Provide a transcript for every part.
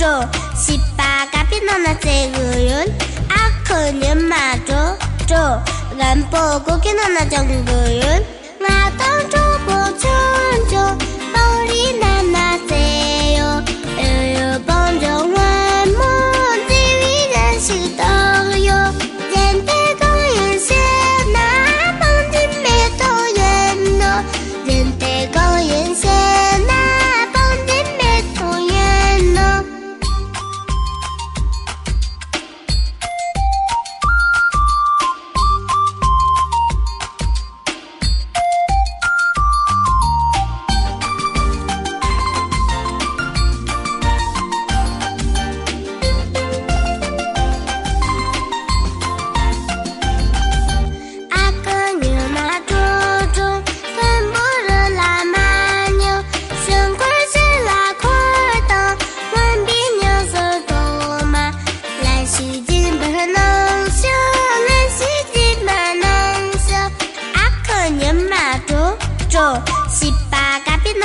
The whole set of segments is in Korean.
마조 시빠가 빛나나 세구윤. 아크는 마조 조 람보 고기나나 정구윤.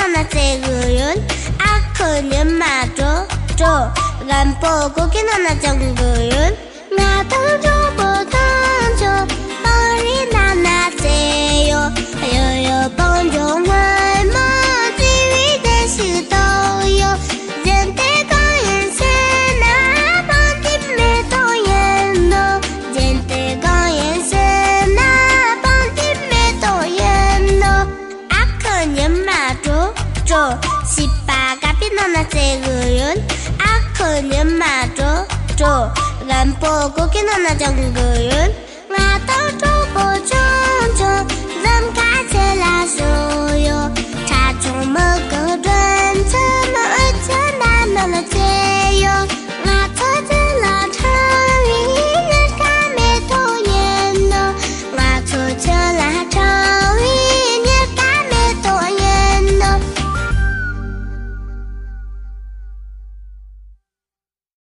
하나책은 아크는 마저 저 간보고 기나나 정글은 나도 좀 i seguirán a coño mato, yo tampoco que no nos seguirán.